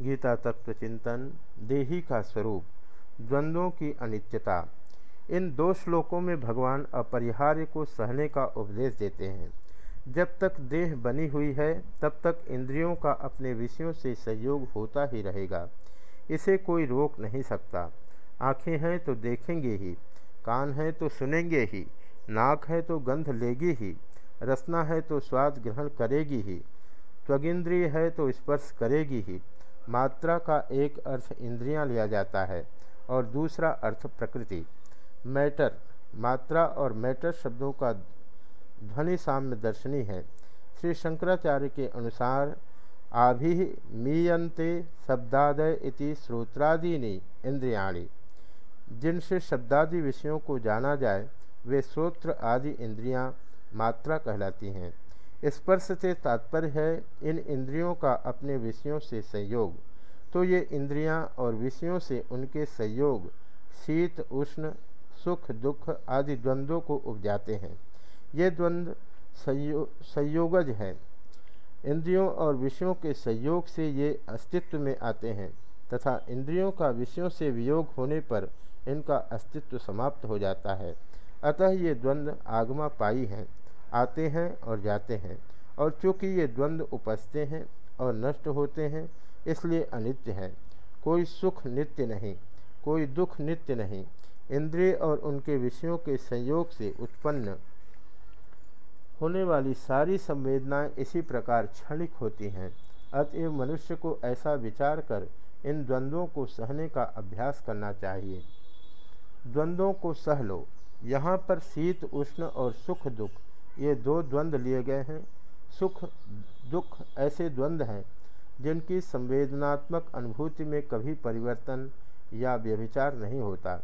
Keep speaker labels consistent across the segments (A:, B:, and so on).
A: गीता तत्व चिंतन देही का स्वरूप, द्वंद्वों की अनित्यता, इन दो श्लोकों में भगवान अपरिहार्य को सहने का उपदेश देते हैं। जब तक देह बनी हुई है, तब तक इंद्रियों का अपने विषयों से सहयोग होता ही रहेगा। इसे कोई रोक नहीं सकता। आँखें हैं तो देखेंगे ही, कान हैं तो सुनेंगे ही, नाक है तो गंध लेगी ही, रसना है तो स्वाद ग्रहण करेगी ही, त्वगिंद्रिय है तो स्पर्श करेगी ही। मात्रा का एक अर्थ इंद्रियाँ लिया जाता है और दूसरा अर्थ प्रकृति। मैटर, मात्रा और मैटर शब्दों का ध्वनि साम्य दर्शनी है। श्री शंकराचार्य के अनुसार, आभि मीयंते शब्दादय इति श्रोत्रादीनि इंद्रियाणी। जिनसे शब्दादि विषयों को जाना जाए, वे श्रोत्र आदि इंद्रियाँ मात्रा कहलाती हैं। स्पर्श से तात्पर्य है, इन इंद्रियों का अपने विषयों से संयोग। तो ये इंद्रियाँ और विषयों से उनके संयोग, शीत, उष्ण, सुख, दुख आदि द्वंद्वों को उपजाते हैं। ये द्वंद्व संयो, संयोगज हैं। इंद्रियों और विषयों के संयोग से ये अस्तित्व में आते हैं, तथा इंद्रियों का विषयों से वियोग होने पर इनका अस्तित्व समाप्त हो जाता है। अतः ये द्वंद्व आगमा पाई हैं। आते हैं और जाते हैं और चूँकि ये द्वंद्व उपजते हैं और नष्ट होते हैं, इसलिए अनित्य है। कोई सुख नित्य नहीं, कोई दुख नित्य नहीं। इंद्रिय और उनके विषयों के संयोग से उत्पन्न होने वाली सारी संवेदनाएँ इसी प्रकार क्षणिक होती हैं। अतएव मनुष्य को ऐसा विचार कर इन द्वंद्वों को सहने का अभ्यास करना चाहिए। द्वंद्वों को सह लो। यहाँ पर शीत, उष्ण और सुख दुख ये दो द्वंद्व लिए गए हैं। सुख, दुख ऐसे द्वंद्व हैं, जिनकी संवेदनात्मक अनुभूति में कभी परिवर्तन या व्यभिचार नहीं होता।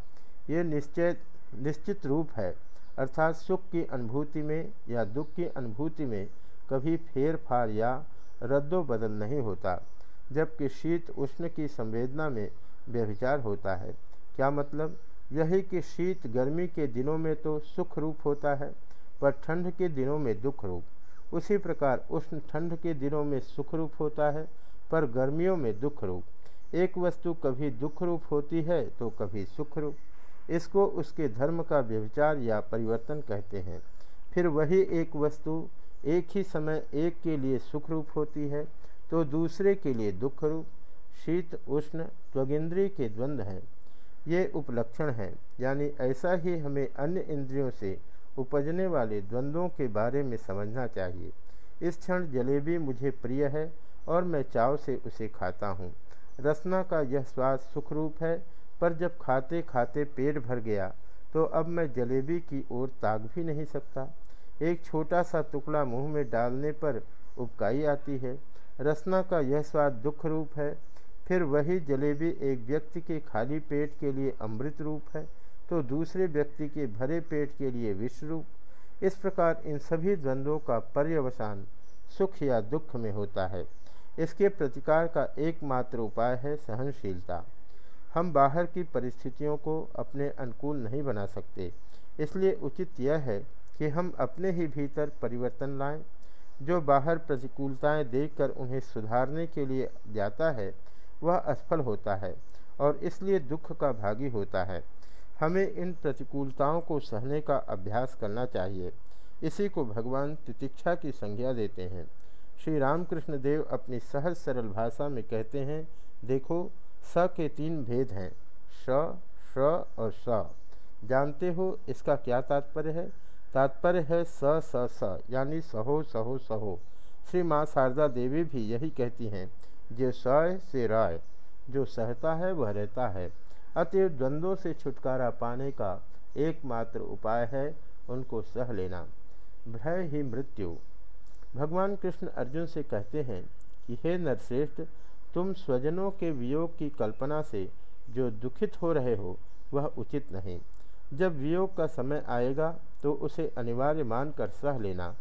A: ये निश्चय, निश्चित रूप है, अर्थात सुख की अनुभूति में या दुख की अनुभूति में कभी फेर फार या रद्दो बदल नहीं होता, जबकि शीत उष्ण की संवेदना में व्यभिचार होता है। क्या मतलब? यही कि शीत गर्मी के दिनों में तो सुख रूप होता है। पर ठंड के दिनों में दुख रूप उसी प्रकार उष्ण ठंड के दिनों में सुख रूप होता है, पर गर्मियों में दुख रूप एक वस्तु कभी दुख रूप होती है तो कभी सुख रूप इसको उसके धर्म का व्यविचार या परिवर्तन कहते हैं। फिर वही एक वस्तु एक ही समय एक के लिए सुख रूप होती है तो दूसरे के लिए दुख रूप शीत, उष्ण त्वगिंद्री के द्वंद्व हैं। ये उपलक्षण हैं, यानी ऐसा ही हमें अन्य इंद्रियों से उपजने वाले द्वंद्वों के बारे में समझना चाहिए। इस क्षण जलेबी मुझे प्रिय है और मैं चाव से उसे खाता हूँ। रसना का यह स्वाद सुखरूप है, पर जब खाते खाते पेट भर गया तो अब मैं जलेबी की ओर ताक भी नहीं सकता। एक छोटा सा टुकड़ा मुँह में डालने पर उपकाई आती है। रसना का यह स्वाद दुख रूप है, फिर वही जलेबी एक व्यक्ति के खाली पेट के लिए अमृत रूप है। तो दूसरे व्यक्ति के भरे पेट के लिए विश्वरूप इस प्रकार इन सभी द्वंद्वों का पर्यवसान सुख या दुख में होता है। इसके प्रतिकार का एकमात्र उपाय है सहनशीलता। हम बाहर की परिस्थितियों को अपने अनुकूल नहीं बना सकते। इसलिए उचित यह है कि हम अपने ही भीतर परिवर्तन लाएँ। जो बाहर प्रतिकूलताएँ देखकर उन्हें सुधारने के लिए जाता है, वह असफल होता है और इसलिए दुख का भागी होता है। हमें इन प्रतिकूलताओं को सहने का अभ्यास करना चाहिए। इसी को भगवान तितिक्षा की संज्ञा देते हैं। श्री रामकृष्ण देव अपनी सहज सरल भाषा में कहते हैं, देखो, स के तीन भेद हैं, श श और स। जानते हो इसका क्या तात्पर्य है? तात्पर्य है स स स, यानी सहो सहो सहो। श्री माँ शारदा देवी भी यही कहती हैं, जो सह से राय। जो सहता है, वह रहता है। अतएव द्वंद्वों से छुटकारा पाने का एकमात्र उपाय है उनको सह लेना। भय ही मृत्यु। भगवान कृष्ण अर्जुन से कहते हैं कि, हे नरश्रेष्ठ, तुम स्वजनों के वियोग की कल्पना से जो दुखित हो रहे हो, वह उचित नहीं। जब वियोग का समय आएगा तो उसे अनिवार्य मानकर सह लेना।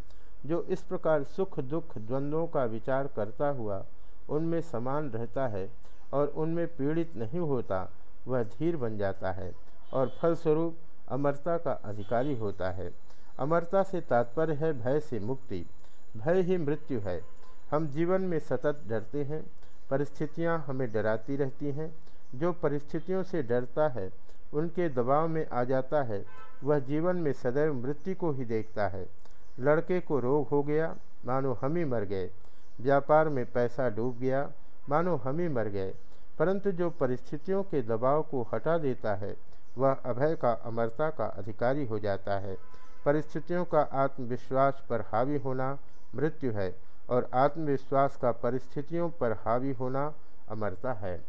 A: जो इस प्रकार सुख दुख द्वंद्वों का विचार करता हुआ उनमें समान रहता है और उनमें पीड़ित नहीं होता वह धीर बन जाता है और फलस्वरूप अमरता का अधिकारी होता है। अमरता से तात्पर्य है भय से मुक्ति। भय ही मृत्यु है। हम जीवन में सतत डरते हैं। परिस्थितियाँ हमें डराती रहती हैं। जो परिस्थितियों से डरता है, उनके दबाव में आ जाता है। वह जीवन में सदैव मृत्यु को ही देखता है। लड़के को रोग हो गया, मानो हम ही मर गए। व्यापार में पैसा डूब गया, मानो हम ही मर गए। परंतु जो परिस्थितियों के दबाव को हटा देता है, वह अभय का अमरता का अधिकारी हो जाता है। परिस्थितियों का आत्मविश्वास पर हावी होना मृत्यु है और आत्मविश्वास का परिस्थितियों पर हावी होना अमरता है।